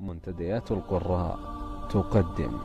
منتديات القراء تقدم.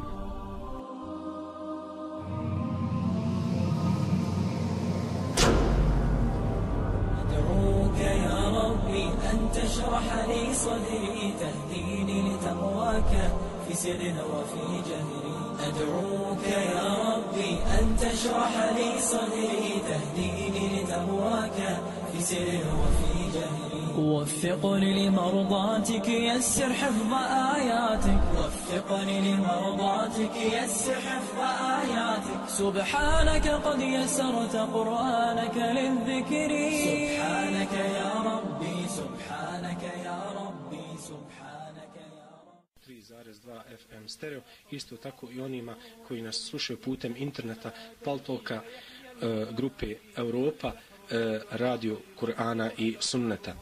أدعوك يا ربي أن تشرح لي صدري تهديني لتقواك في سر وفي جهري. أدعوك يا ربي أن تشرح لي صدري تهديني لتقواك في سر وفي جهري. وفقني لمرضاتك يسر حفظ آياتك وفقني لمرضاتك يسر حفظ آياتك سبحانك قد يسرت قرآنك للذكر سبحانك يا ربي سبحانك يا ربي سبحانك يا ربي 3,2 FM stereo, isto tako i onima koji nas slušaju putem interneta, paltoka, e, grupe Europa, e, radio Kur'ana i Sunneta.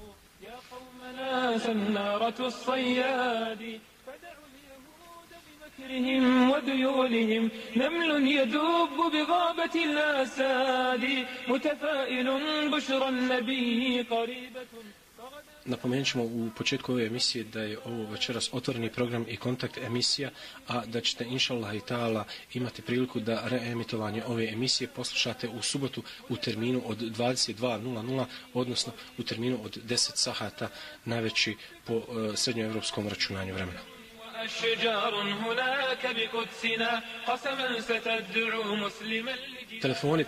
قومنا سنارة الصياد. فدعوا اليهود بمكرهم وديولهم نمل يدب بغابة الأساد. متفائل بشرى النبي قريبة Napomenut ćemo u početku ove emisije da je ovo večeras otvoreni program i kontakt emisija, a da ćete inšallah i ta'ala imati priliku da reemitovanje ove emisije poslušate u subotu u terminu od 22.00, odnosno u terminu od 10 sahata najveći po e, srednjoevropskom računanju vremena. Telefoni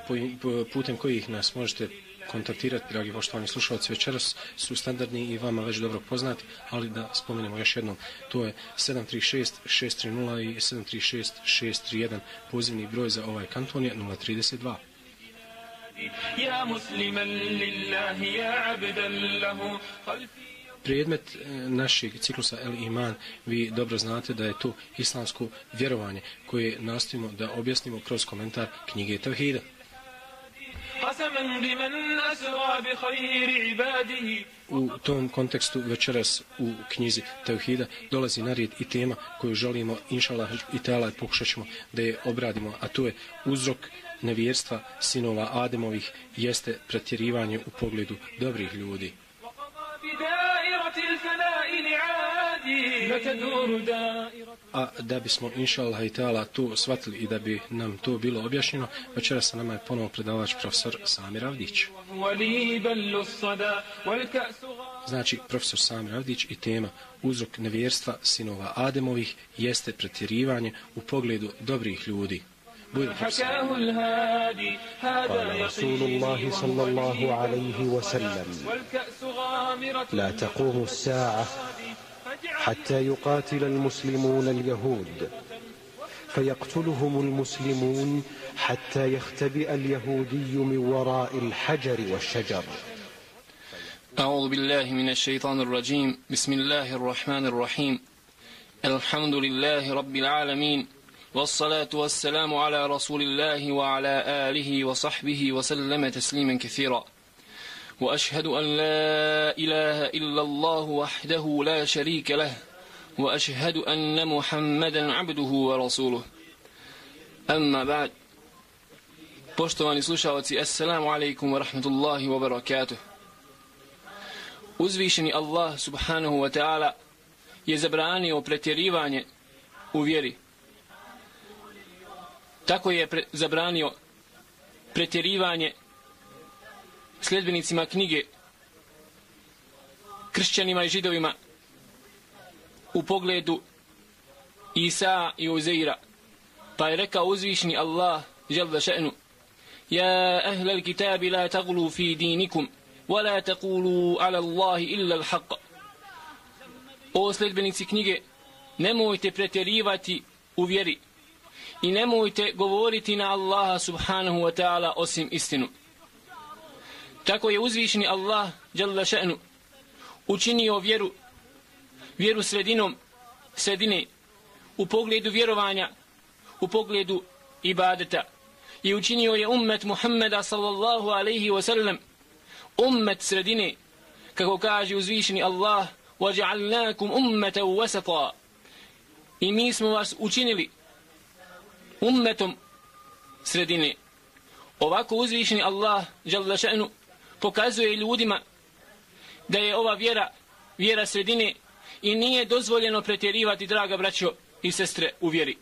putem kojih nas možete kontaktirati, dragi poštovani slušalci, večeras su standardni i vama već dobro poznati, ali da spomenemo još jednom, to je 736-630 i 736-631, pozivni broj za ovaj kanton je 032. يا مسلما لله يا عبدا له خلفي Predmet e, našeg ciklusa El Iman, vi dobro znate da je to islamsko vjerovanje koje nastavimo da objasnimo kroz komentar knjige Tavhida. قسما بمن أسرى بخير عباده U tom kontekstu večeras u knjizi Teuhida dolazi na red i tema koju želimo, inšalah i tela, pokušat ćemo da je obradimo, a to je uzrok nevjerstva sinova Ademovih jeste pretjerivanje u pogledu dobrih ljudi. وقضى بدائرة الفناء لعادي فتدور دائرة A da bismo, inšalah i tela, to shvatili i da bi nam to bilo objašnjeno, večeras sa nama je ponovo predavač profesor Samir Avdić. وهو لي بل الصدى والكأس غار Znači, profesor Samir Avdić i tema uzrok nevjerstva sinova Ademovih jeste pretjerivanje u pogledu dobrih ljudi. Bujno, profesor. حكاه الهادي هذا قال رسول يقيني الله صلى الله عليه وسلم والكأس غامرة لا تقوم الساعة حتى يقاتل المسلمون اليهود. فيقتلهم المسلمون حتى يختبئ اليهودي من وراء الحجر والشجر. أعوذ بالله من الشيطان الرجيم. بسم الله الرحمن الرحيم. الحمد لله رب العالمين والصلاة والسلام على رسول الله وعلى آله وصحبه وسلم تسليما كثيرا. وأشهد أن لا إله إلا الله وحده لا شريك له وأشهد أن محمدا عبده ورسوله أما بعد Poštovani slušalci, assalamu alaikum wa rahmatullahi wa barakatuh. Uzvišeni Allah subhanahu wa ta'ala je zabranio pretjerivanje u vjeri. Tako je pre zabranio pretjerivanje sljedbenicima knjige kršćanima i židovima u pogledu Isa i Uzeira. Pa je rekao uzvišni Allah želda še'nu يا أهل الكتاب لا تغلوا في دينكم ولا تقولوا على الله إلا الحق O sledbenici knjige, nemojte pretjerivati u vjeri i nemojte govoriti na Allaha subhanahu wa ta'ala osim istinu. Tako je uzvišeni Allah, jalla še'nu, učinio vjeru, vjeru sredinom, sredine, u pogledu vjerovanja, u pogledu ibadeta, i učinio je ummet Muhammeda sallallahu alaihi wa sallam ummet sredine kako kaže uzvišeni Allah وَجَعَلْنَاكُمْ أُمَّةً وَسَطًا i mi smo vas učinili ummetom sredine ovako uzvišeni Allah jalla še'nu pokazuje ljudima da je ova vjera vjera sredine i nije dozvoljeno pretjerivati, draga braćo i sestre, u vjeri.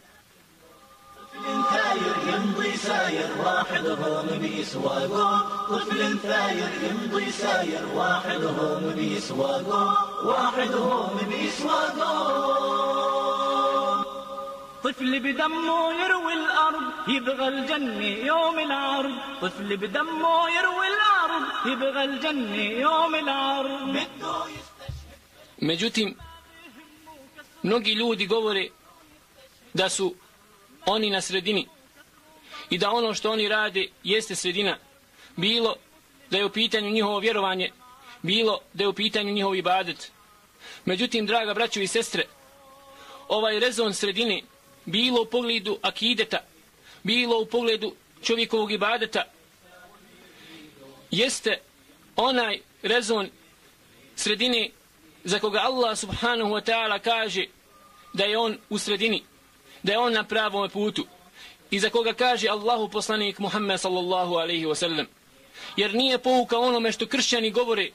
ساير واحدهم بيسواقه طفل ثاير يمضي ساير واحدهم بيسواقه طفل بدمه يروي الأرض يبغى الجنة يوم العرض طفل بدمه يروي الأرض يبغى الجنة يوم العرض Međutim, mnogi ljudi govore da su oni na sredini i da ono što oni rade jeste sredina. Bilo da je u pitanju njihovo vjerovanje, bilo da je u pitanju njihov ibadet. Međutim, draga braćo i sestre, ovaj rezon sredine, bilo u pogledu akideta, bilo u pogledu čovjekovog ibadeta, jeste onaj rezon sredine za koga Allah subhanahu wa ta'ala kaže da je on u sredini, da je on na pravom putu i za koga kaže Allahu poslanik Muhammed sallallahu alaihi wa sallam. Jer nije pouka onome što kršćani govore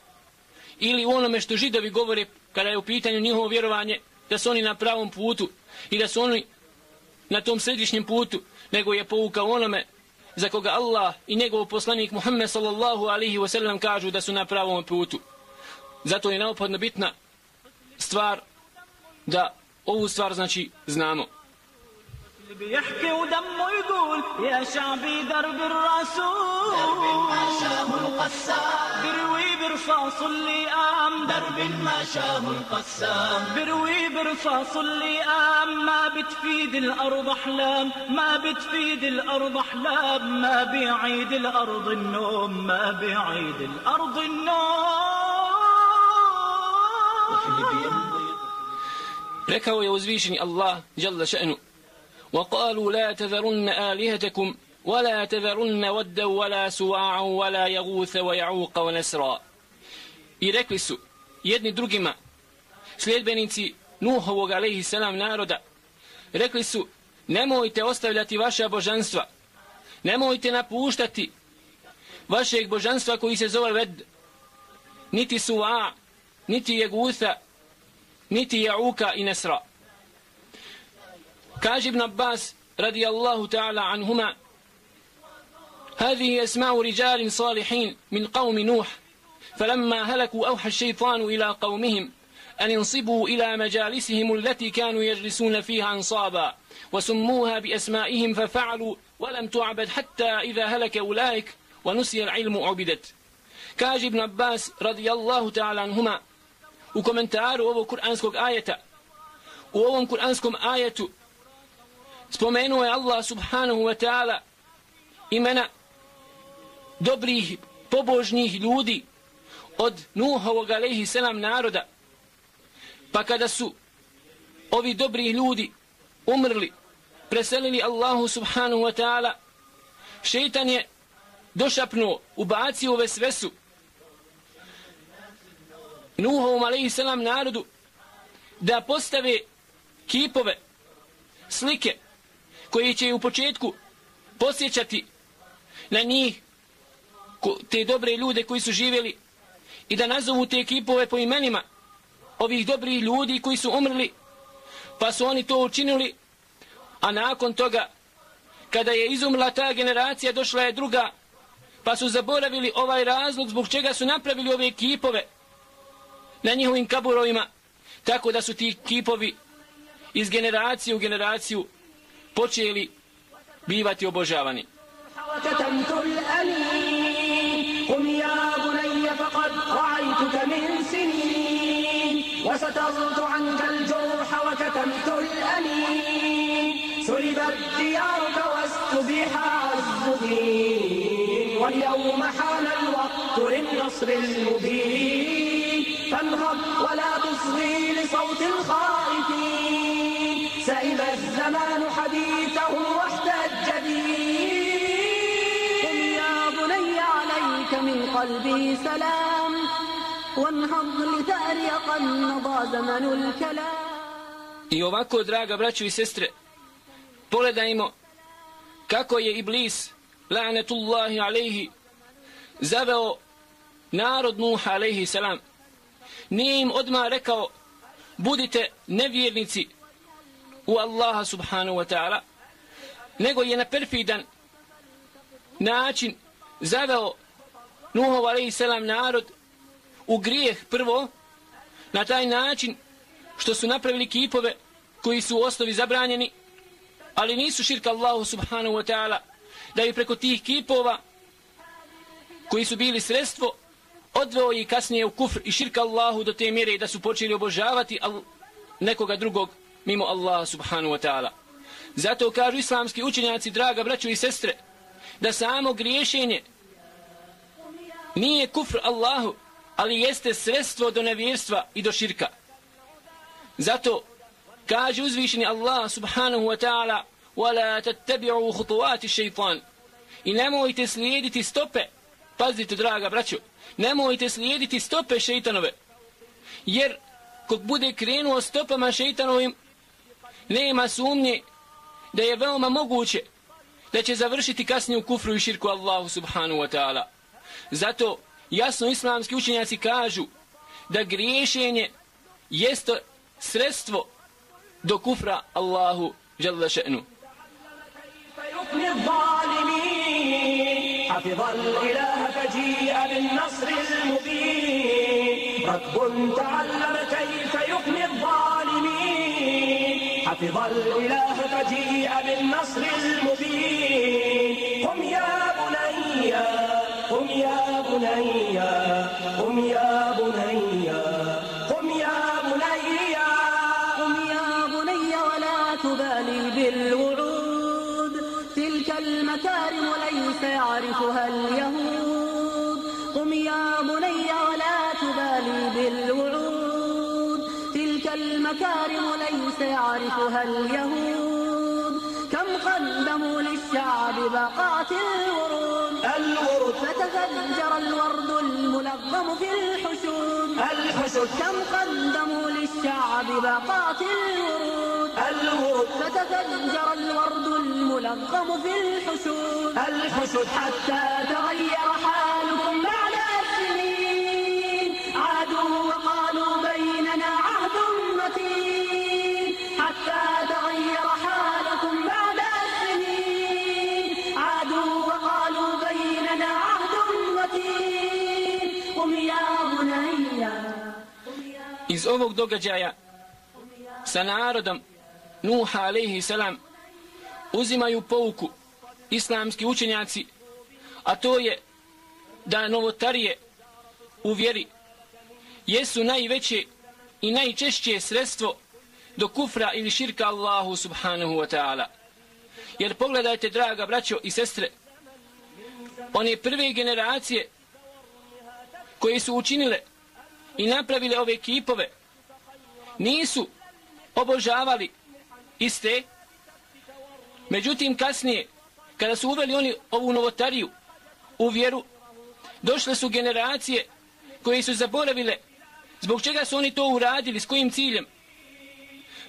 ili onome što židovi govore kada je u pitanju njihovo vjerovanje da su oni na pravom putu i da su oni na tom središnjem putu, nego je pouka onome za koga Allah i njegov poslanik Muhammed sallallahu alaihi wasallam kažu da su na pravom putu. Zato je neophodno bitna stvar da ovu stvar znači znamo. بيحكي ودمه يقول يا شعبي درب الرسول. درب ما شاه القسام. بروي برصاص اللئام درب. ما شاه القسام. بروي برصاص اللئام ما بتفيد الأرض أحلام. ما بتفيد الأرض أحلام. ما بيعيد الأرض النوم. ما بيعيد الأرض النوم. Rekao je uzvišeni Allah, jalla še'nu, وقالوا لا تذرن آلهتكم ولا تذرن ودا ولا سواعا ولا يغوث ويعوق ونسرا I rekli su jedni drugima, sljedbenici Nuhovog alaihi salam naroda, rekli su, nemojte ostavljati vaša božanstva, nemojte napuštati vašeg božanstva koji se zove Ved, niti Suva, niti Jegutha, niti Jauka i Nesra. Kaže Ibn Abbas radijallahu ta'ala anhuma هذه أسماء رجال صالحين من قوم نوح فلما هلكوا أوحى الشيطان إلى قومهم أن ينصبوا إلى مجالسهم التي كانوا يجلسون فيها أنصابا وسموها بأسمائهم ففعلوا ولم تعبد حتى إذا هلك أولئك ونسي العلم عبدت. كاج ابن عباس رضي الله تعالى عنهما komentaru ovog kuranskog ajeta u ovom kuranskom ajetu spomenuo je Allah subhanahu wa ta'ala imena dobrih pobožnih ljudi od Nuhovog alaihi selam naroda. Pa kada su ovi dobri ljudi umrli preselili Allahu subhanahu wa ta'ala šeitan je došapnuo ubacio ove svesu Nuhovom alaihi selam narodu da postave kipove slike koji će u početku posjećati na njih te dobre ljude koji su živjeli i da nazovu te ekipove po imenima ovih dobrih ljudi koji su umrli pa su oni to učinili a nakon toga kada je izumrla ta generacija došla je druga pa su zaboravili ovaj razlog zbog čega su napravili ove ekipove na njihovim kaburovima tako da su ti kipovi iz generacije u generaciju počeli bivati obožavani. وسترت عنك وكتمت الأنين سلبت ديارك واستبيح واليوم حان الوقت للنصر المبين فانهض ولا تصغي لصوت الخائفين سئم الزمان حديثهم واحتج به قم يا بني عليك من قلبي سلام وانهض لتأريق النضى زمن الكلام I ovako, draga braćo i sestre, pogledajmo kako je Iblis, la'netullahi alaihi, zaveo narod Nuh alaihi salam. Nije im odmah rekao, budite nevjernici u Allaha subhanahu wa ta'ala, nego je na perfidan način zaveo Nuhov alaihi selam narod u grijeh prvo na taj način što su napravili kipove koji su u osnovi zabranjeni ali nisu širka Allahu subhanahu wa ta'ala da je preko tih kipova koji su bili sredstvo odveo i kasnije u kufr i širka Allahu do te mjere da su počeli obožavati nekoga drugog mimo Allaha subhanahu wa ta'ala. Zato kažu islamski učenjaci, draga braćo i sestre, da samo griješenje nije kufr Allahu, ali jeste sredstvo do nevjerstva i do širka. Zato kaže uzvišeni Allah subhanahu wa ta'ala وَلَا تَتَّبِعُوا خُطُوَاتِ الشَّيْطَانِ I nemojte slijediti stope, pazite draga braćo, nemojte slijediti stope šeitanove, jer kog bude krenuo stopama šeitanovim, nema sumnje da je veoma moguće da će završiti kasnije u kufru i širku Allahu subhanahu wa ta'ala. Zato jasno islamski učenjaci kažu da griješenje jeste sredstvo do kufra Allahu jalla še'nu. حفظ الإله فجيء بالنصر المبين ركب تعلم حفظ الإله فجيء بالنصر المبين. قم يا بني قم يا بني قم يا بني. باقات الورود الورد فتفجر الورد الملغم في الحشود؟ الحسد كم قدموا للشعب باقات الورود؟ الورد فتفجر الورد الملغم في الحشود؟ الحسد حتى تغير حالكم Iz ovog događaja sa narodom Nuha alaihi salam uzimaju pouku islamski učenjaci, a to je da novotarije u vjeri jesu najveće i najčešće sredstvo do kufra ili širka Allahu subhanahu wa ta'ala. Jer pogledajte, draga braćo i sestre, one prve generacije koje su učinile i napravile ove kipove, nisu obožavali iste, međutim kasnije, kada su uveli oni ovu novotariju u vjeru, došle su generacije koje su zaboravile zbog čega su oni to uradili, s kojim ciljem,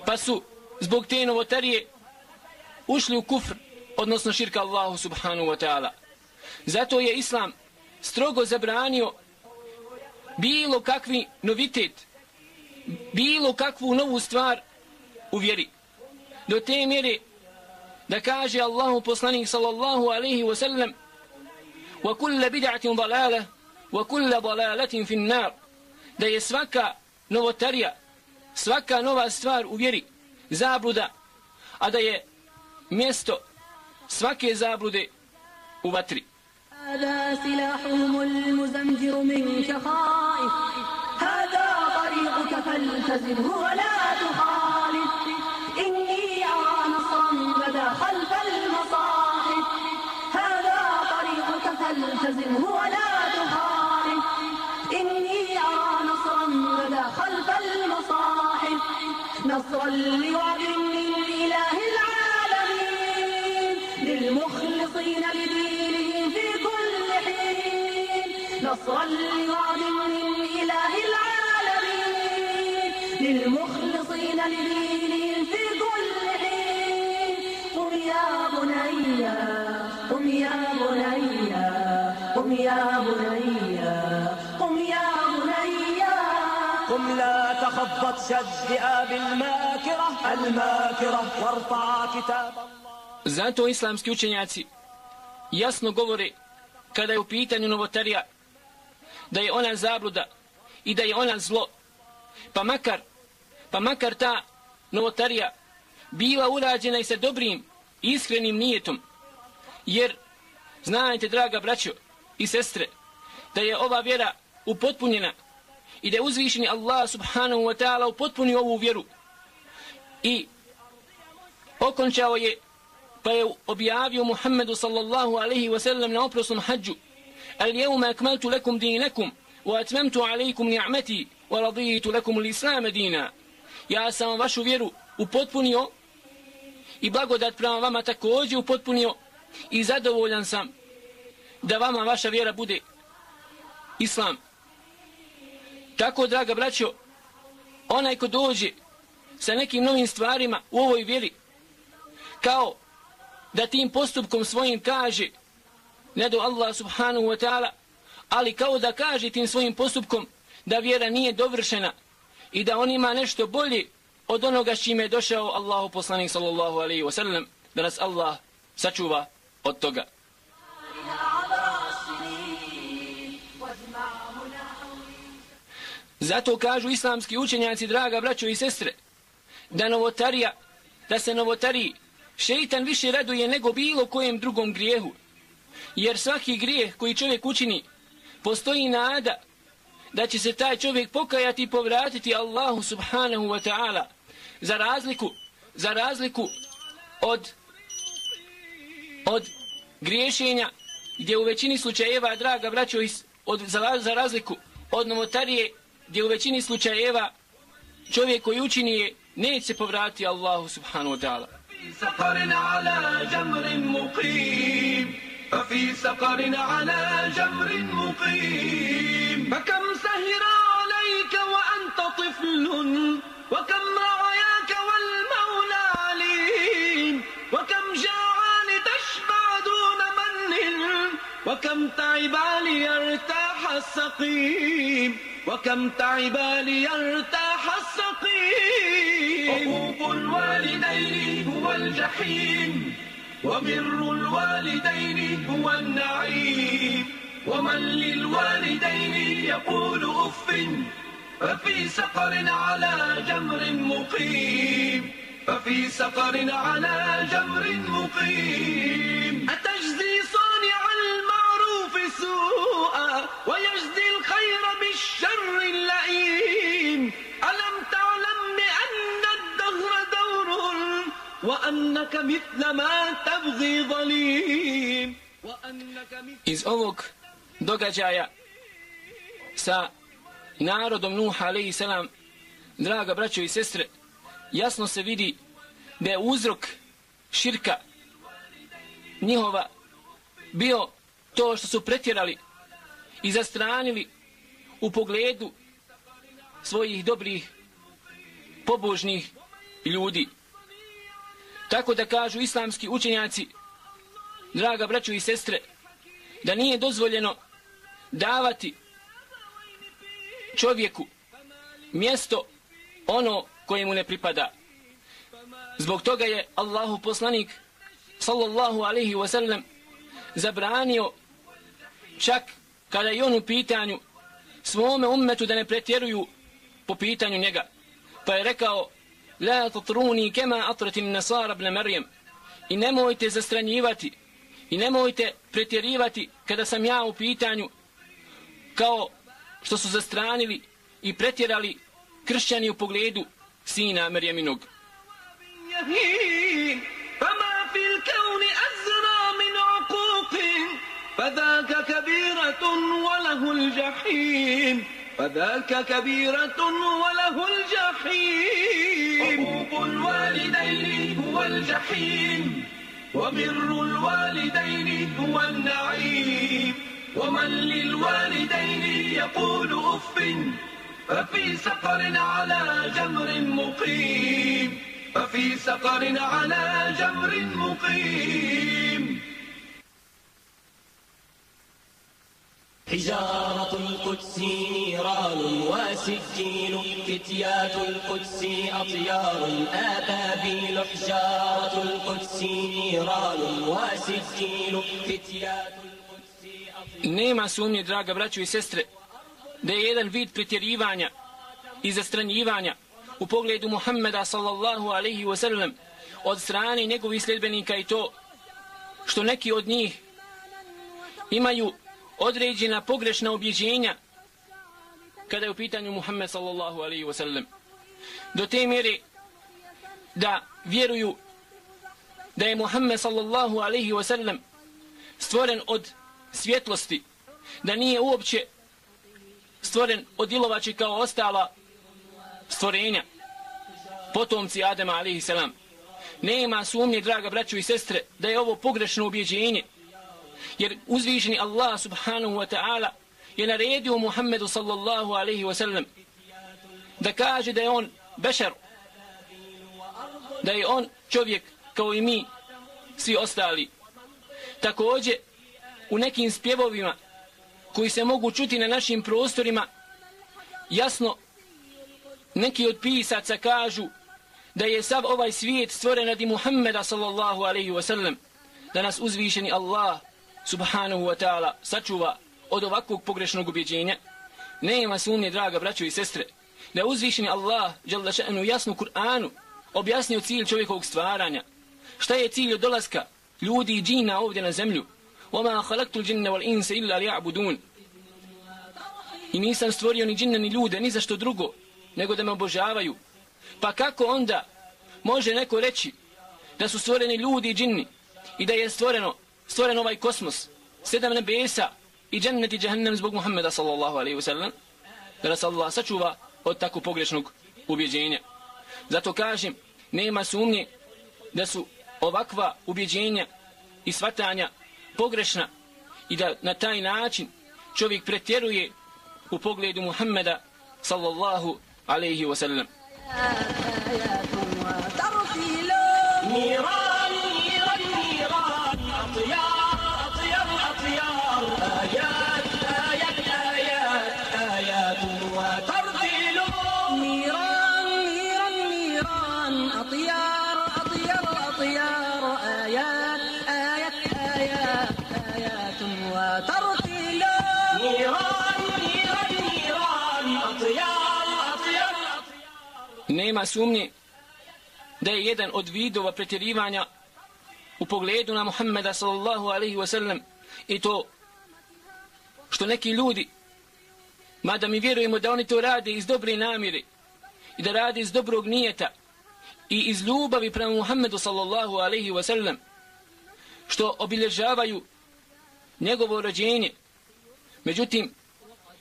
pa su zbog te novotarije ušli u kufr, odnosno širka Allahu subhanahu wa ta'ala. Zato je Islam strogo zabranio bilo kakvi novitet, bilo kakvu novu stvar u vjeri. Do te mjere da kaže Allahu poslanik sallallahu alaihi wa sallam wa kulla bid'atin dalala wa kulla dalalatin fin nar da je svaka novotarija svaka nova stvar u vjeri zabluda a da je mjesto svake zablude u vatri هذا سلاحهم المزمجر منك خائف هذا طريقك فالتزمه ولا تخالف. إني أرى نصرا بدا خلف المصاحف. هذا طريقك فالتزمه ولا تخالف. إني أرى نصرا بدا خلف المصاحف. نصرا لوعد نصرا لوعد من إله العالمين للمخلصين لدينهم في كل حين. قم يا بني قم يا بني قم يا بني قم يا بني. قم لا تخف بطش الذئاب الماكرة الماكرة وارفع كتاب الله. Zato islamski učenjaci jasno govore kada je u pitanju novotarija da je ona zabluda i da je ona zlo. Pa makar, pa makar ta novotarija bila urađena i sa dobrim, iskrenim nijetom. Jer, znajte, draga braćo i sestre, da je ova vjera upotpunjena i da je uzvišeni Allah subhanahu wa ta'ala upotpunio ovu vjeru i okončao je pa je objavio Muhammedu sallallahu alaihi wa sallam na oprosnom hađu اليوم أكملت لكم دينكم وأتممت عليكم نعمتي ورضيت لكم الإسلام دينا. يا l'islam dina ja sam vašu vjeru upotpunio i blagodat prema vama također upotpunio i zadovoljan sam da vama vaša vjera bude islam. Tako draga braćo onaj ko dođe sa nekim novim stvarima u ovoj vjeri kao da tim postupkom svojim kaže ne do Allah subhanahu wa ta'ala ali kao da kaže tim svojim postupkom da vjera nije dovršena i da on ima nešto bolje od onoga s čime je došao Allahu poslanik sallallahu alaihi wa sallam da nas Allah sačuva od toga. Zato kažu islamski učenjaci, draga braćo i sestre, da novotarija, da se novotariji šeitan više raduje nego bilo kojem drugom grijehu. Jer svaki grijeh koji čovjek učini, postoji nada da će se taj čovjek pokajati i povratiti Allahu subhanahu wa ta'ala. Za razliku, za razliku od, od griješenja gdje u većini slučajeva, draga braćo, od, za, za razliku od novotarije gdje u većini slučajeva čovjek koji učini je neće se povrati Allahu subhanahu wa ta'ala. سقر على جمر مقيم ففي سقر على جمر مقيم. فكم سهر عليك وأنت طفل وكم رعياك والمولى عليم. وكم جاع لتشبع دون من وكم تعب ليرتاح السقيم. وكم تعب ليرتاح السقيم. حقوق الوالدين هو الجحيم. وبر الوالدين هو النعيم. ومن للوالدين يقول أف ففي سقر على جمر مقيم. ففي سقر على جمر مقيم. أتجزي صانع المعروف سوءا ويجزي الخير بالشر اللئيم. ألم وأنك مثل ما تبغي ظليم وأنك مثل Iz ovog događaja sa narodom Nuh alaihi salam, draga braćo i sestre, jasno se vidi da je uzrok širka njihova bio to što su pretjerali i zastranili u pogledu svojih dobrih pobožnih ljudi. Tako da kažu islamski učenjaci, draga braćo i sestre, da nije dozvoljeno davati čovjeku mjesto ono koje mu ne pripada. Zbog toga je Allahu poslanik sallallahu alaihi wa sallam zabranio čak kada je on u pitanju svome ummetu da ne pretjeruju po pitanju njega. Pa je rekao La tatruni kema atratim nasara bne Marijem i nemojte zastranjivati i nemojte pretjerivati kada sam ja u pitanju kao što su zastranili i pretjerali kršćani u pogledu sina Marijeminog. يهين فما في الكون أزرى من عقوق فذاك كبيرة وله الجحيم فذاك كبيرة وله الجحيم. حقوق الوالدين هو الجحيم. وبر الوالدين هو النعيم. ومن للوالدين يقول أف. ففي سقر على جمر مقيم. ففي سقر على جمر مقيم. حجارة القدس وسجين فتيات القدس أطيار أبابيل حجارة القدس نيران وسجين فتيات Nema sumnje, draga braćo i sestre, da je jedan vid pretjerivanja i zastranjivanja u pogledu Muhammeda sallallahu alaihi wa sallam od strane njegovih sljedbenika i to što neki od njih imaju određena pogrešna objeđenja kada je u pitanju Muhammed sallallahu alaihi wa sallam. Do te mjeri da vjeruju da je Muhammed sallallahu alaihi wa sallam stvoren od svjetlosti, da nije uopće stvoren od ilovači kao ostala stvorenja, potomci Adama alaihi salam. Nema sumnje, draga braćo i sestre, da je ovo pogrešno ubjeđenje, jer uzvišeni Allah subhanahu wa ta'ala je naredio Muhammedu sallallahu alaihi wa sallam da kaže da je on bešer, da je on čovjek kao i mi, svi ostali. Također, u nekim spjevovima koji se mogu čuti na našim prostorima, jasno neki od pisaca kažu da je sav ovaj svijet stvoren radi Muhammeda sallallahu alaihi wa sallam, da nas uzvišeni Allah subhanahu wa ta'ala sačuva od ovakvog pogrešnog ubjeđenja, nema sumnje, draga braćo i sestre, da uzvišeni Allah, jalla še'nu, jasnu Kur'anu, objasnio cilj čovjekovog stvaranja. Šta je cilj od dolaska ljudi i džina ovdje na zemlju? وَمَا خَلَقْتُ الْجِنَّ وَالْإِنسَ إِلَّا لِيَعْبُدُونَ I nisam stvorio ni džinne ni ljude, ni za što drugo, nego da me obožavaju. Pa kako onda može neko reći da su stvoreni ljudi i džinni i da je stvoreno stvoren ovaj kosmos, sedam nebesa i džennet i džehennem zbog Muhammeda sallallahu alaihi wa sallam, da nas Allah sačuva od tako pogrešnog ubjeđenja. Zato kažem, nema sumnje da su ovakva ubjeđenja i svatanja pogrešna i da na taj način čovjek pretjeruje u pogledu Muhammeda sallallahu alaihi wa sallam. Nema sumnje da je jedan od vidova pretjerivanja u pogledu na Muhammeda sallallahu alaihi wasallam i to što neki ljudi mada mi vjerujemo da oni to rade iz dobre namire i da rade iz dobrog nijeta i iz ljubavi prema Muhammedu sallallahu alaihi wasallam što obilježavaju njegovo rođenje. Međutim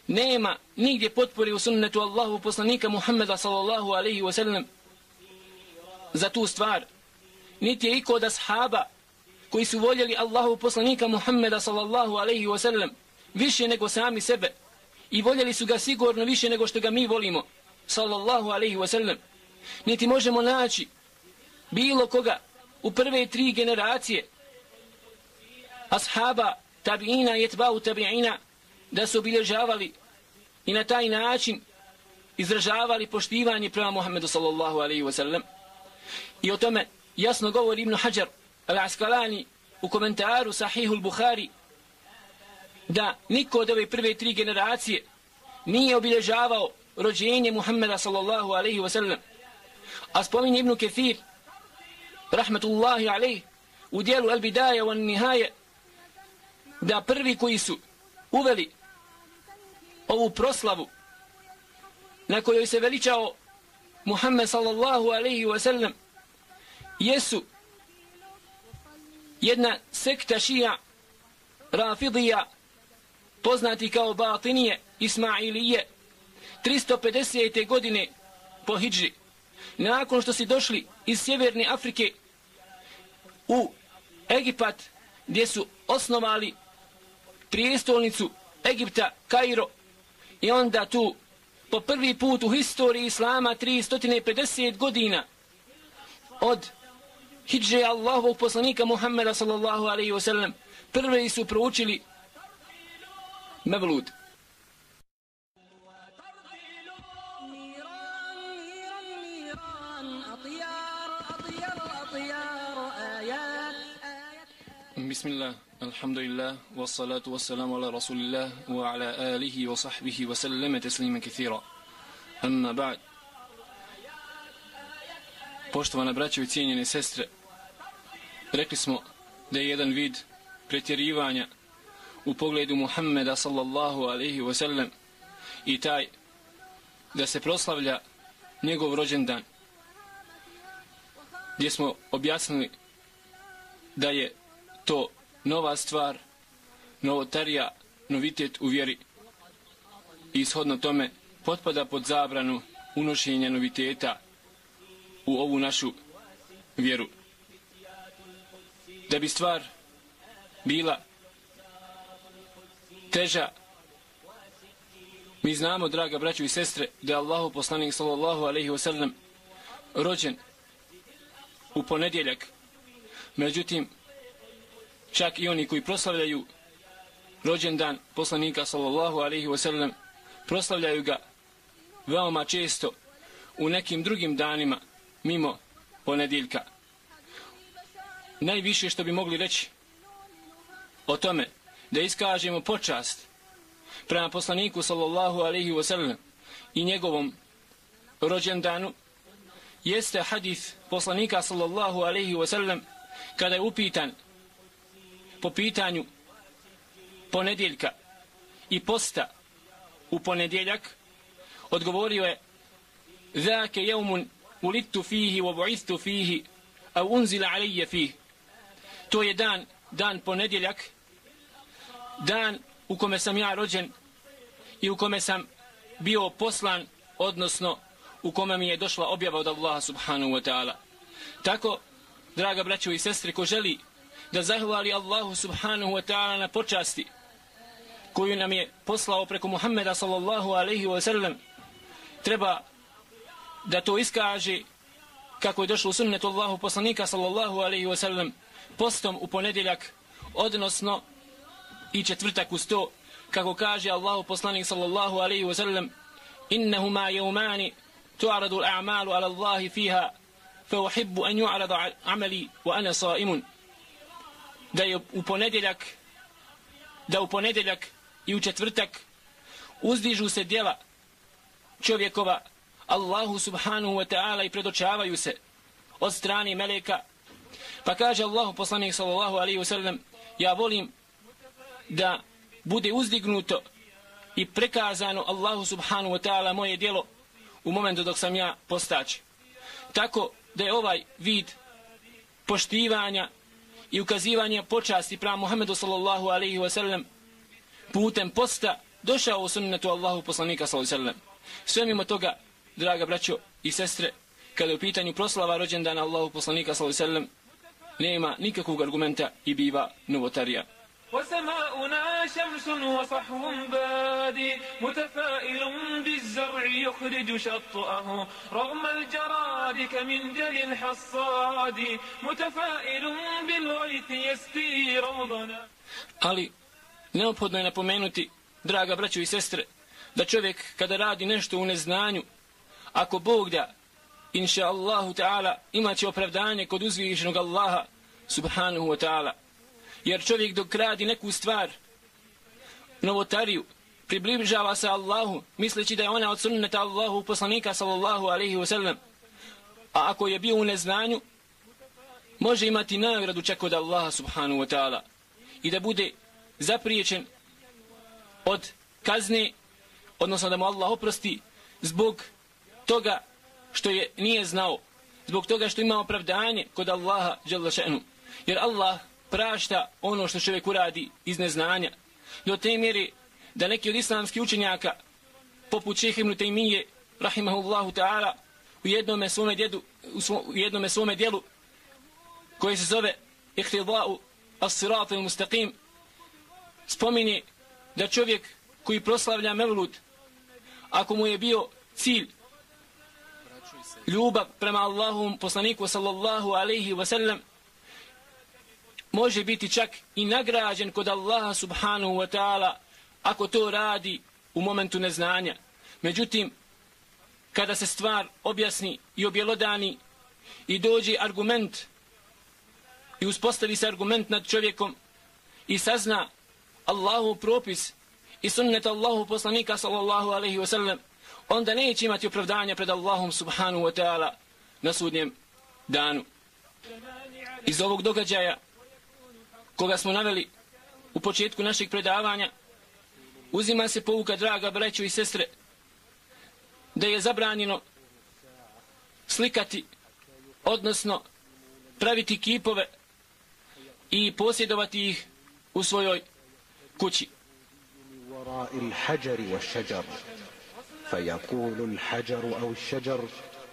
nema nigdje potpori u sunnetu Allahu poslanika Muhammeda sallallahu alaihi wa sallam za tu stvar. Niti je iko od ashaba koji su voljeli Allahu poslanika Muhammeda sallallahu alaihi wa sallam više nego sami sebe i voljeli su ga sigurno više nego što ga mi volimo sallallahu alaihi wa sallam. Niti možemo naći bilo koga u prve tri generacije ashaba tabiina i etbau tabiina da su obilježavali i na taj način izražavali poštivanje prema Muhammedu sallallahu alaihi wa sallam. I o tome jasno govori Ibn Hajar al-Askalani u komentaru Sahihu al-Bukhari da niko od ove prve tri generacije nije obilježavao rođenje Muhammeda sallallahu alaihi wa sallam. A spominje Ibn Kefir rahmetullahi alaihi u dijelu Al-Bidaja wa Nihaje da prvi koji su uveli ovu proslavu na kojoj se veličao Muhammed sallallahu alaihi wa sallam jesu jedna sekta šija Rafidija poznati kao Batinije Ismailije 350. godine po hijđri nakon što si došli iz Sjeverne Afrike u Egipat gdje su osnovali prijestolnicu Egipta, Kairo I onda tu, po prvi put u historiji Islama, 350 godina od Hidže Allahovog poslanika Muhammeda sallallahu alaihi wa sallam, prvi su proučili Mevlud. Bismillah, alhamdulillah, wassalatu wassalamu ala rasulillah, wa ala alihi wa sahbihi wa sallame teslime kathira. Amma ba'd. Poštovana braćo i cijenjene sestre, rekli smo da je jedan vid pretjerivanja u pogledu Muhammeda sallallahu alaihi wa sallam i taj da se proslavlja njegov rođendan gdje smo objasnili da je to nova stvar, novotarija, novitet u vjeri i ishodno tome potpada pod zabranu unošenja noviteta u ovu našu vjeru. Da bi stvar bila teža, mi znamo, draga braćo i sestre, da je Allahu poslanik sallallahu alaihi wasallam rođen u ponedjeljak. Međutim, čak i oni koji proslavljaju rođendan poslanika sallallahu alaihi wasallam proslavljaju ga veoma često u nekim drugim danima mimo ponedjeljka. Najviše što bi mogli reći o tome da iskažemo počast prema poslaniku sallallahu alaihi wasallam i njegovom rođendanu jeste hadith poslanika sallallahu alaihi wasallam kada je upitan po pitanju ponedjeljka i posta u ponedjeljak odgovorio je Zake jeumun ulittu fihi wa buistu fihi a unzila alije fihi to je dan, dan ponedjeljak dan u kome sam ja rođen i u kome sam bio poslan odnosno u kome mi je došla objava od Allaha subhanahu wa ta'ala. Tako draga braćo i sestre ko želi da zahvali Allahu subhanahu wa ta'ala na počasti koju nam je poslao preko Muhammeda sallallahu alaihi wa sallam. Treba da to iskaže kako je došlo u sunnetu Allahu poslanika sallallahu alaihi wa sallam postom u ponedjeljak odnosno i četvrtak uz to kako kaže Allahu poslanik sallallahu alaihi wa sallam innahuma jevmani tu'aradu l'a'malu ala Allahi fiha fa uhibbu an yu'arada amali wa ana sa'imun da je u ponedjeljak da u ponedjeljak i u četvrtak uzdižu se djela čovjekova Allahu subhanahu wa ta'ala i predočavaju se od strane meleka. Pa kaže Allahu poslanik sallallahu alaihi wasallam ja volim da bude uzdignuto i prekazano Allahu subhanahu wa ta'ala moje djelo u momentu dok sam ja postać tako da je ovaj vid poštivanja i ukazivanje počasti pra Muhammedu sallallahu alaihi wasallam putem posta došao u sunnetu Allahu poslanika sallallahu alaihi wasallam. Sve mimo toga, draga braćo i sestre, kada je u pitanju proslava rođendana Allahu poslanika sallallahu alaihi wasallam, nema nikakvog argumenta i biva novotarija. وسماؤنا شمس وصحو بادي متفائل بالزرع يخرج شطأه رغم الجراد كمنجل الحصاد متفائل بالغيث يسقي روضنا Ali neophodno je napomenuti, draga braćo i sestre, da čovjek kada radi nešto u neznanju, ako Bog da, inša Allahu ta'ala, imaće opravdanje kod uzvišenog Allaha, subhanahu wa ta'ala, Jer čovjek dok radi neku stvar, novotariju, približava se Allahu, misleći da je ona od sunneta Allahu poslanika sallallahu alaihi wasallam. A ako je bio u neznanju, može imati nagradu čak od Allaha subhanahu wa ta'ala i da bude zapriječen od kazne, odnosno da mu Allah oprosti zbog toga što je nije znao, zbog toga što ima opravdanje kod Allaha dželle še'nu. Jer Allah prašta ono što čovjek uradi iz neznanja. Do te mjere da neki od islamskih učenjaka, poput Čeha ibn Taymiye, rahimahullahu ta'ala, u jednom svome djedu, u, svo, u jednom svome djelu, koje se zove Ihtidla'u as-sirata il-mustaqim, spominje da čovjek koji proslavlja Mevlud, ako mu je bio cilj ljubav prema Allahu poslaniku sallallahu alaihi wasallam može biti čak i nagrađen kod Allaha subhanahu wa ta'ala ako to radi u momentu neznanja. Međutim, kada se stvar objasni i objelodani i dođe argument i uspostavi se argument nad čovjekom i sazna Allahu propis i sunnet Allahu poslanika sallallahu alaihi wasallam, onda neće imati opravdanja pred Allahom subhanahu wa ta'ala na sudnjem danu. Iz ovog događaja koga smo naveli u početku našeg predavanja, uzima se pouka draga braćo i sestre da je zabranjeno slikati, odnosno praviti kipove i posjedovati ih u svojoj kući. وراء الحجر والشجر فيقول الحجر أو الشجر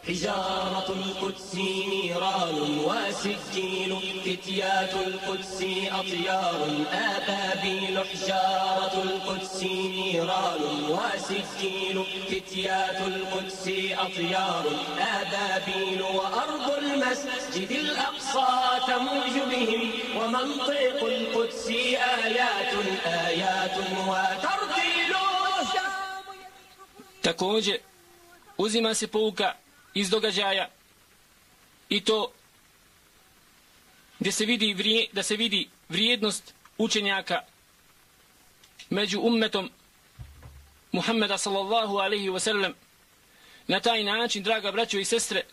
حجارة القدس نيران وسجين فتيات القدس أطيار آبابيل حجارة القدس نيران وسجين فتيات القدس أطيار آبابيل وأرض المسجد الأقصى تموج بهم ومنطق القدس آيات آيات وترتيل. Također, uzima se pouka iz događaja. I to gdje se vidi vrije, da se vidi vrijednost učenjaka među ummetom Muhammeda sallallahu alaihi wa sallam. Na taj način, draga braćo i sestre,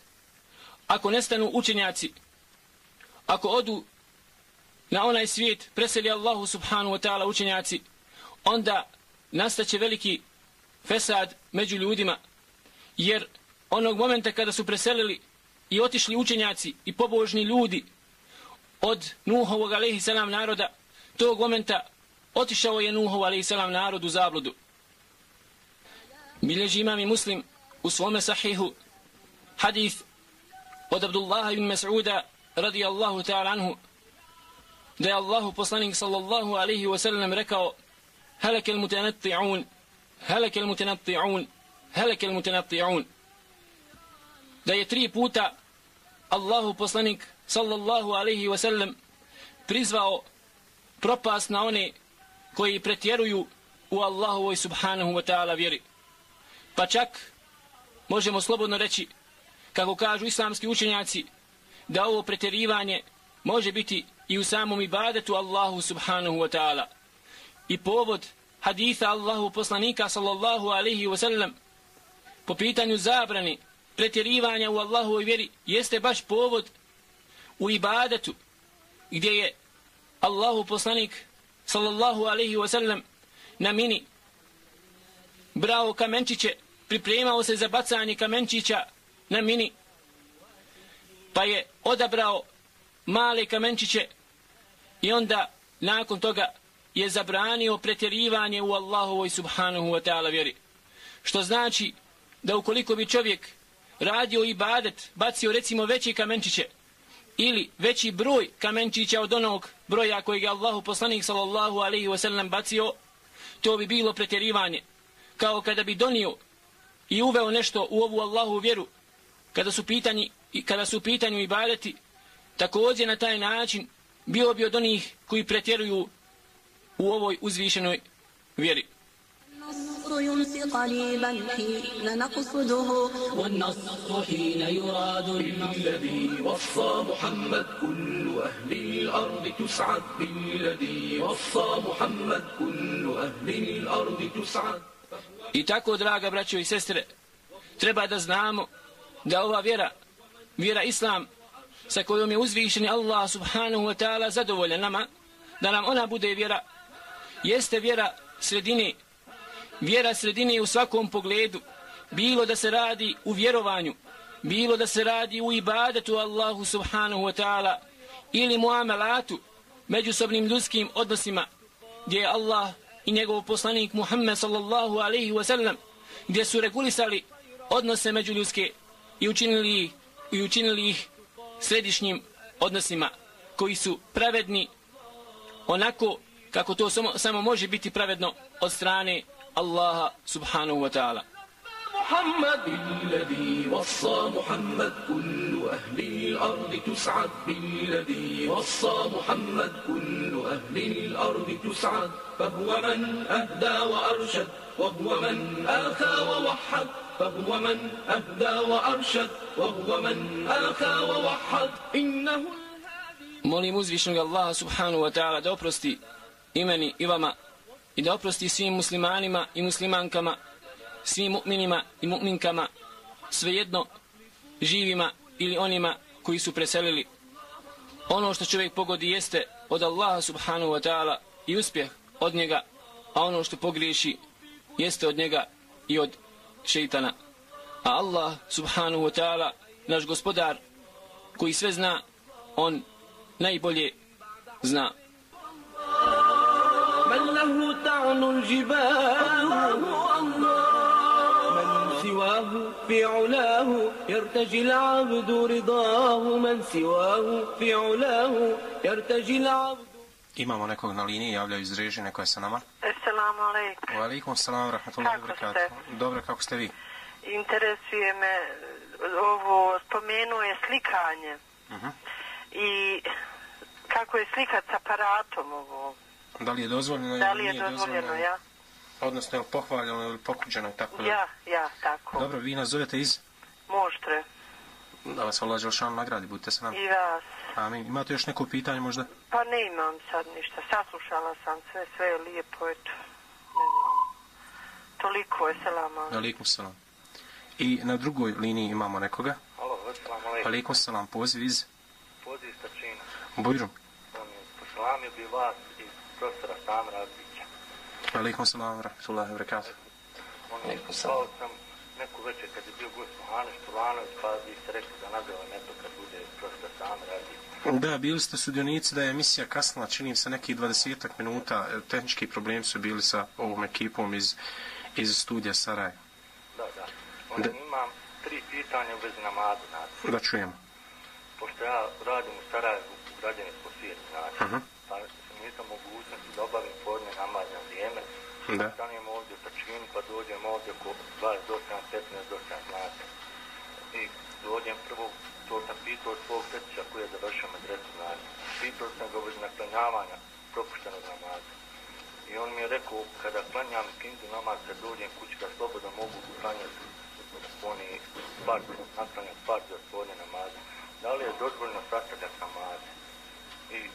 ako nestanu učenjaci, ako odu na onaj svijet, preseli Allahu subhanahu wa ta'ala učenjaci, onda nastaće veliki fesad među ljudima, jer onog momenta kada su preselili i otišli učenjaci i pobožni ljudi od Nuhovog alaihi salam naroda, tog momenta otišao je Nuhov alaihi salam narod u zabludu. Bilježi imam i muslim u svome sahihu hadith od Abdullah ibn Mas'uda radijallahu ta'ala anhu da je Allahu poslanik sallallahu alaihi wa sallam rekao halakel mutanatti'un halakel mutanatti'un halakel mutanatti'un mutanatti'un da je tri puta Allahu poslanik sallallahu alaihi wasallam prizvao propast na one koji pretjeruju u Allahovoj subhanahu wa ta'ala vjeri. Pa čak možemo slobodno reći, kako kažu islamski učenjaci, da ovo pretjerivanje može biti i u samom ibadetu Allahu subhanahu wa ta'ala. I povod haditha Allahu poslanika sallallahu alaihi wa sallam po pitanju zabrani pretjerivanja u Allahovoj vjeri jeste baš povod u ibadetu gdje je Allahu poslanik sallallahu alaihi wa sallam na mini brao kamenčiće pripremao se za bacanje kamenčića na mini pa je odabrao male kamenčiće i onda nakon toga je zabranio pretjerivanje u Allahovoj subhanahu wa ta'ala vjeri. Što znači da ukoliko bi čovjek radio ibadet, bacio recimo veće kamenčiće ili veći broj kamenčića od onog broja kojeg je Allahu poslanik sallallahu alaihi wa sallam bacio, to bi bilo pretjerivanje. Kao kada bi donio i uveo nešto u ovu Allahu vjeru, kada su pitanji, kada su pitanju ibadeti, također na taj način bio bi od onih koji pretjeruju u ovoj uzvišenoj vjeri. ينسي قريبا حين نقصده والنصر حين يراد الذي وصى محمد كل أهل الأرض تسعد بالذي وصى محمد كل أهل الأرض تسعد I tako, draga braćo i sestre, treba da znamo da ova vjera, vjera Islam, sa kojom je uzvišeni Allah subhanahu wa ta'ala zadovoljan nama, da nam ona bude vjera, jeste vjera sredini vjera sredine u svakom pogledu, bilo da se radi u vjerovanju, bilo da se radi u ibadetu Allahu subhanahu wa ta'ala, ili muamelatu, međusobnim ljudskim odnosima, gdje je Allah i njegov poslanik Muhammed sallallahu alaihi wa sallam, gdje su regulisali odnose među ljudske i učinili, i učinili ih središnjim odnosima koji su pravedni onako kako to samo, samo može biti pravedno od strane Subhanahu wa ta'ala. محمد بالذي وصى محمد كل أهل الأرض تسعد. بالذي وصى محمد كل أهل الأرض تسعد. فهو من أهدى وأرشد وهو من آخى ووحد. فهو من أهدى وأرشد وهو من آخى ووحد. إنه Molim uzvišnog Allaha subhanahu wa ta'ala da oprosti imeni i vama i da oprosti svim muslimanima i muslimankama, svim mu'minima i mu'minkama, svejedno živima ili onima koji su preselili. Ono što čovjek pogodi jeste od Allaha subhanahu wa ta'ala i uspjeh od njega, a ono što pogriješi jeste od njega i od šeitana. A Allah subhanahu wa ta'ala, naš gospodar, koji sve zna, on najbolje zna. من له تعن الجباه من سواه في علاه يرتجي العبد رضاه من سواه في علاه يرتجي العبد Imamo nekog na liniji, javljaju iz režije, neko je sa nama. Assalamu alaikum. Wa alaikum salam, rahmatullahi Kako wa ste? Dobro, kako ste vi? Interesuje me ovo spomenuo je slikanje Mhm. i kako je slikat s aparatom ovo. Da li je dozvoljeno Da ili li je nije dozvoljeno, ja? Odnosno, je li pohvaljeno ili pokuđeno i tako da? Ja, ja, tako. Dobro, vi nas zovete iz... Možete. Da vas Allah Đelšan nagradi, budite sa nama. I vas. Amin. Imate još neko pitanje možda? Pa ne imam sad ništa. Saslušala sam sve, sve je lijepo, eto. Ne znam. Toliko je selama. Alaikum salam. I na drugoj liniji imamo nekoga. Alo, assalamu alaikum. Alaikum salam, poziv iz Poziv iz Trčina. Bujrum. On je poselamio bi vas profesora Samra Arbića. Alaikum salam, rahmatullahi wa barakatuh. On je poslao sam neku večer kad je bio gost Mohane Štovanović, pa bi se rekli da nazvala neto kad bude profesor Samra Arbića. Da, bili ste sudionici da je emisija kasnila, čini se nekih 20 minuta. E, Tehnički problemi su bili sa ovom ekipom iz, iz studija Sarajevo. Da, da. On Da. imam tri pitanja u vezi namaza, znate. Da čujemo. Pošto ja radim u Sarajevu u građaninskom svijetu, znate. Mhm. Pa nisam mogućnosti da obavim podne namaz na vrijeme. Da. Stanem ovdje u Trčinu, pa dođem ovdje oko 28, 15 do 7 znate. I dođem prvo, to sam pitao od svog tetića koji je završio medresu znate. Pitao sam ga bez naklanjavanja propuštenog namaza. I on mi je rekao, kada klanjam kindu namaz, kad dođem kući, da slobodno mogu klanjati oni fardu, naklanjati fardu od podne namaza. Da li je dozvoljno sastavljati namaze? I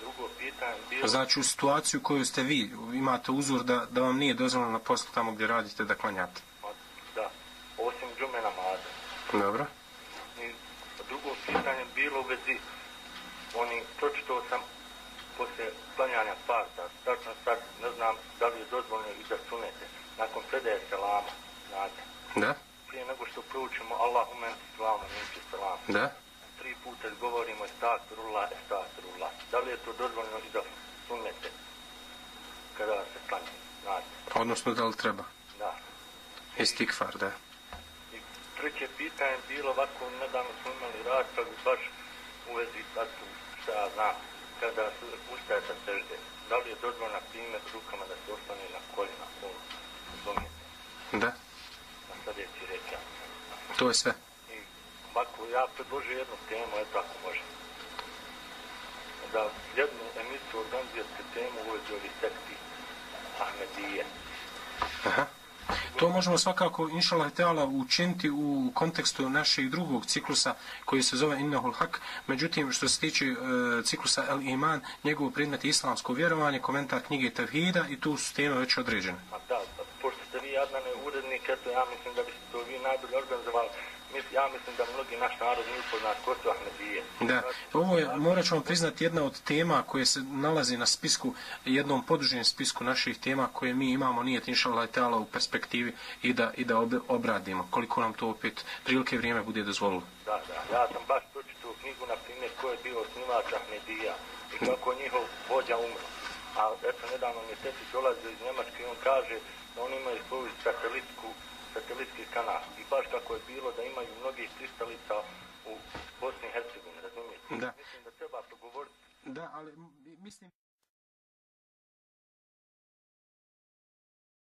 drugo pitanje bilo... Znači u situaciju koju ste vi, imate uzor da, da vam nije dozvoljeno na poslu tamo gdje radite da klanjate. Da, osim džume namaza. Dobro. I drugo pitanje bilo u vezi, oni, pročitao sam poslije klanjanja farta, tačno sad ne znam da li je dozvoljeno i da sunete, nakon predaje selama, znate. Da? Prije nego što proučimo Allahume salamu, minči salamu. Da? Tri puta govorimo estakfirullah, estakfirullah. Da li je to dozvoljeno i da sunete kada se klanja, znate. Odnosno da li treba? Da. Istikfar, da. I treće pitanje je bilo ovako, nedavno smo imali raspravu baš u vezi sad tu, šta ja znam, kada su ustaje sa sežde. Da li je dozvoljeno na primjer rukama da se ostane na koljena, razumijete, Da? na sljedeći reći. To je sve. Ovako, ja predložio jednu temu, eto ako može. Da jednu emisiju organizujete temu u vezi ovih sekti Ahmedije. Aha. To možemo svakako, inšalah teala, učiniti u kontekstu našeg drugog ciklusa koji se zove Innahul Hak. Međutim, što se tiče e, ciklusa El Iman, njegov predmet je islamsko vjerovanje, komentar knjige Tevhida i tu su teme već određene. Ma da, urednik, eto ja mislim da biste to vi najbolje organizovali. Ja mislim da mnogi naš narod nije upoznat ko su Ahmedije. Da, ovo je, morat ćemo priznati, jedna od tema koje se nalazi na spisku, jednom poduženjem spisku naših tema koje mi imamo, nije inšallah teala u perspektivi i da, i da ob, obradimo, koliko nam to opet prilike vrijeme bude dozvolilo. Da, da, ja sam baš pročitao knjigu, na primjer, ko je bio osnivač Ahmedija i kako njihov vođa umro. A eto, nedavno mi je teti dolazio iz Njemačke i on kaže da oni imaju svoju satelitsku, satelitski kanal. I baš kako je bilo da imaju mnogih pristalica u Bosni i Hercegovini, razumijete? Da. Mislim da treba progovoriti Da, ali mislim...